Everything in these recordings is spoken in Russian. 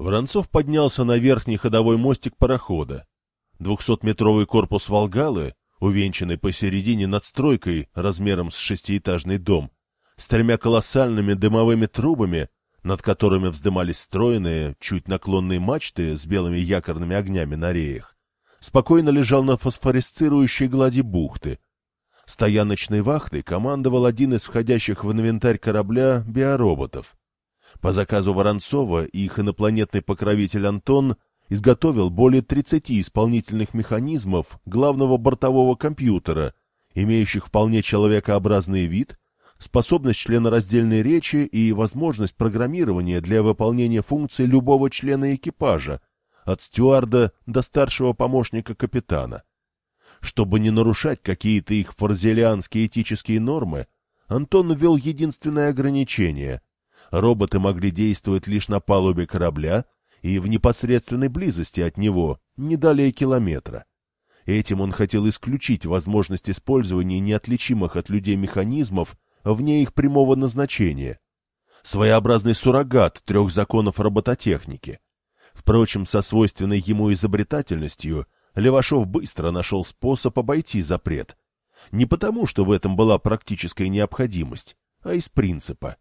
Воронцов поднялся на верхний ходовой мостик парохода. Двухсотметровый корпус «Волгалы», увенчанный посередине надстройкой размером с шестиэтажный дом, с тремя колоссальными дымовыми трубами, над которыми вздымались стройные, чуть наклонные мачты с белыми якорными огнями на реях, спокойно лежал на фосфоресцирующей глади бухты. Стояночной вахтой командовал один из входящих в инвентарь корабля биороботов. По заказу Воронцова их инопланетный покровитель Антон изготовил более 30 исполнительных механизмов главного бортового компьютера, имеющих вполне человекообразный вид, способность членораздельной речи и возможность программирования для выполнения функций любого члена экипажа, от стюарда до старшего помощника капитана. Чтобы не нарушать какие-то их форзелианские этические нормы, Антон ввел единственное ограничение роботы могли действовать лишь на палубе корабля и в непосредственной близости от него, не далее километра. Этим он хотел исключить возможность использования неотличимых от людей механизмов вне их прямого назначения. Своеобразный суррогат трех законов робототехники. Впрочем, со свойственной ему изобретательностью Левашов быстро нашел способ обойти запрет. Не потому, что в этом была практическая необходимость, а из принципа.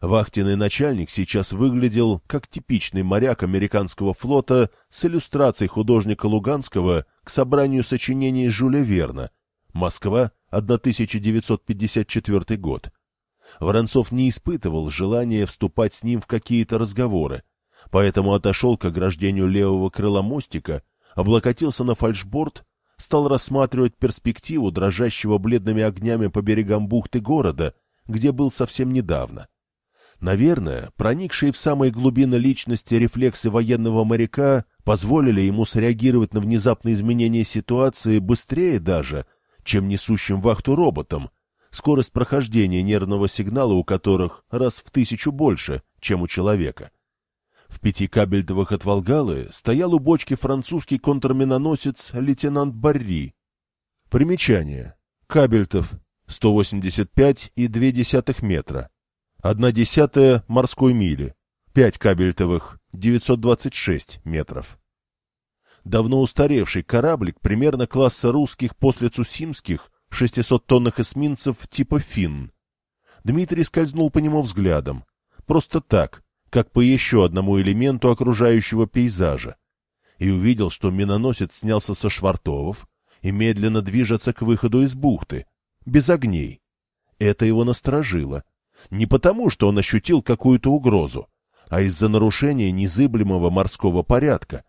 Вахтенный начальник сейчас выглядел как типичный моряк американского флота с иллюстрацией художника Луганского к собранию сочинений Жюля Верна. Москва, 1954 год. Воронцов не испытывал желания вступать с ним в какие-то разговоры, поэтому отошел к ограждению левого крыла мостика, облокотился на фальшборд, стал рассматривать перспективу дрожащего бледными огнями по берегам бухты города, где был совсем недавно. Наверное, проникшие в самые глубины личности рефлексы военного моряка позволили ему среагировать на внезапные изменения ситуации быстрее даже, чем несущим вахту роботам, скорость прохождения нервного сигнала у которых раз в тысячу больше, чем у человека. В пяти кабельтовых от Волгалы стоял у бочки французский контрминоносец лейтенант Барри. Примечание. Кабельтов 185,2 метра. Одна десятая морской мили, пять кабельтовых, 926 метров. Давно устаревший кораблик примерно класса русских после цусимских 600-тонных эсминцев типа «Финн». Дмитрий скользнул по нему взглядом. Просто так, как по еще одному элементу окружающего пейзажа. И увидел, что миноносец снялся со швартовов и медленно движется к выходу из бухты, без огней. Это его насторожило. Не потому, что он ощутил какую-то угрозу, а из-за нарушения незыблемого морского порядка.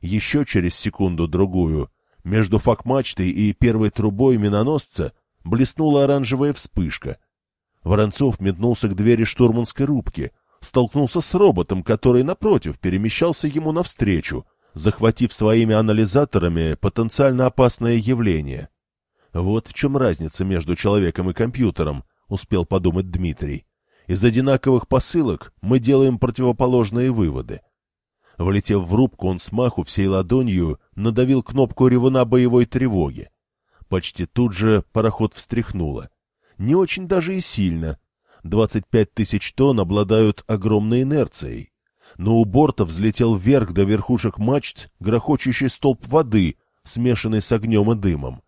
Еще через секунду-другую между факмачтой и первой трубой миноносца блеснула оранжевая вспышка. Воронцов метнулся к двери штурманской рубки, столкнулся с роботом, который, напротив, перемещался ему навстречу, захватив своими анализаторами потенциально опасное явление. Вот в чем разница между человеком и компьютером —— успел подумать Дмитрий. «Из одинаковых посылок мы делаем противоположные выводы». Влетев в рубку, он смаху всей ладонью надавил кнопку ревуна боевой тревоги. Почти тут же пароход встряхнуло. Не очень даже и сильно. Двадцать пять тысяч тонн обладают огромной инерцией. Но у борта взлетел вверх до верхушек мачт грохочущий столб воды, смешанный с огнем и дымом.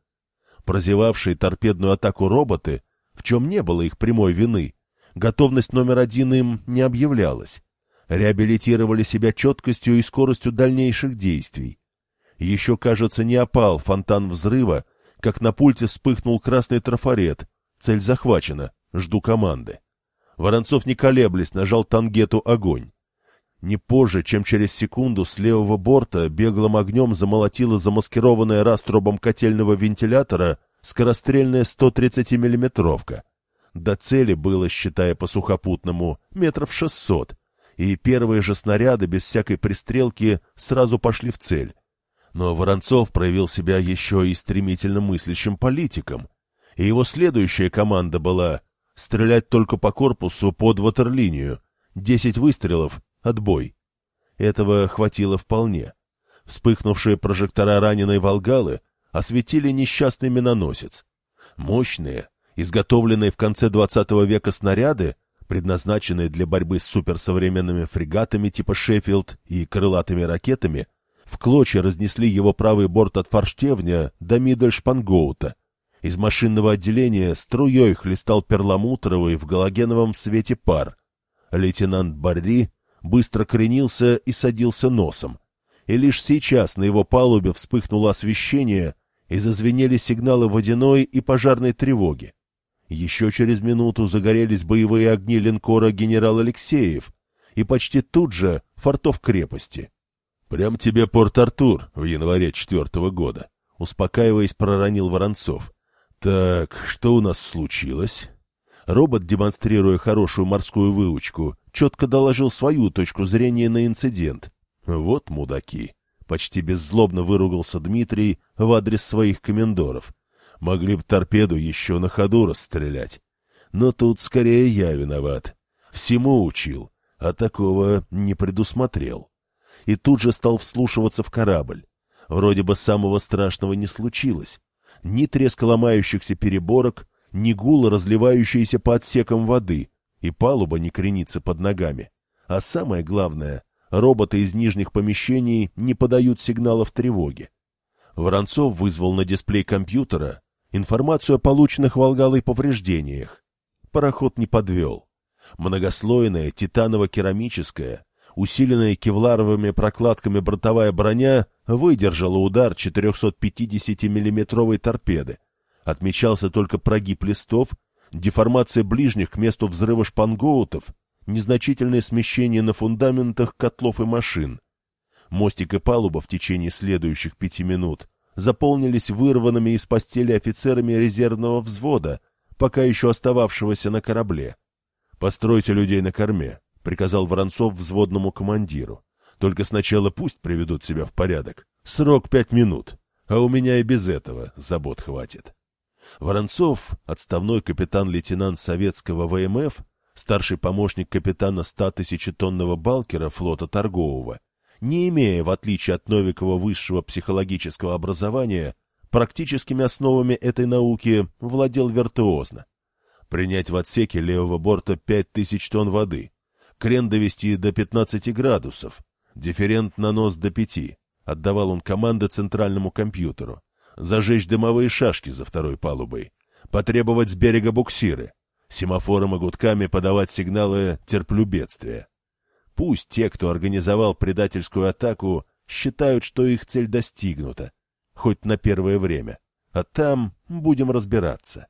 Прозевавшие торпедную атаку роботы в чем не было их прямой вины. Готовность номер один им не объявлялась. Реабилитировали себя четкостью и скоростью дальнейших действий. Еще, кажется, не опал фонтан взрыва, как на пульте вспыхнул красный трафарет. Цель захвачена. Жду команды. Воронцов, не колеблясь, нажал тангету «Огонь». Не позже, чем через секунду с левого борта беглым огнем замолотила замаскированная раструбом котельного вентилятора скорострельная 130-миллиметровка. До цели было, считая по сухопутному, метров шестьсот, и первые же снаряды без всякой пристрелки сразу пошли в цель. Но Воронцов проявил себя еще и стремительно мыслящим политиком, и его следующая команда была стрелять только по корпусу под ватерлинию, десять выстрелов, отбой. Этого хватило вполне. Вспыхнувшие прожектора раненой Волгалы осветили несчастный миноносец. Мощные, изготовленные в конце XX века снаряды предназначенные для борьбы с суперсовременными фрегатами типа «Шеффилд» и крылатыми ракетами, в клочья разнесли его правый борт от форштевня до Миддельшпангоута. Из машинного отделения струей хлестал перламутровый в галогеновом свете пар. Лейтенант Барри быстро кренился и садился носом. И лишь сейчас на его палубе вспыхнуло освещение и зазвенели сигналы водяной и пожарной тревоги. Еще через минуту загорелись боевые огни линкора генерал Алексеев и почти тут же фортов крепости. «Прям тебе Порт-Артур в январе четвертого года», — успокаиваясь, проронил Воронцов. «Так, что у нас случилось?» Робот, демонстрируя хорошую морскую выучку, четко доложил свою точку зрения на инцидент. «Вот мудаки!» — почти беззлобно выругался Дмитрий в адрес своих комендоров. Могли б торпеду еще на ходу расстрелять. Но тут скорее я виноват. Всему учил, а такого не предусмотрел. И тут же стал вслушиваться в корабль. Вроде бы самого страшного не случилось. Ни треска ломающихся переборок, ни гула, разливающейся по отсекам воды, и палуба не кренится под ногами. А самое главное, роботы из нижних помещений не подают сигналов тревоги. Воронцов вызвал на дисплей компьютера информацию о полученных Волгалой повреждениях. Пароход не подвел. Многослойная титаново-керамическая, усиленная кевларовыми прокладками бортовая броня выдержала удар 450 миллиметровой торпеды. Отмечался только прогиб листов, деформация ближних к месту взрыва шпангоутов, незначительное смещение на фундаментах котлов и машин. Мостик и палуба в течение следующих пяти минут заполнились вырванными из постели офицерами резервного взвода, пока еще остававшегося на корабле. «Постройте людей на корме», — приказал Воронцов взводному командиру. «Только сначала пусть приведут себя в порядок. Срок пять минут, а у меня и без этого забот хватит». Воронцов, отставной капитан-лейтенант советского ВМФ, старший помощник капитана 100-тысячетонного балкера флота торгового, не имея, в отличие от Новикова, высшего психологического образования, практическими основами этой науки владел виртуозно. Принять в отсеке левого борта 5000 тонн воды, крен довести до 15 градусов, дифферент на нос до 5, отдавал он команды центральному компьютеру, зажечь дымовые шашки за второй палубой, потребовать с берега буксиры, семафором и гудками подавать сигналы «терплю бедствия». Пусть те, кто организовал предательскую атаку, считают, что их цель достигнута, хоть на первое время, а там будем разбираться.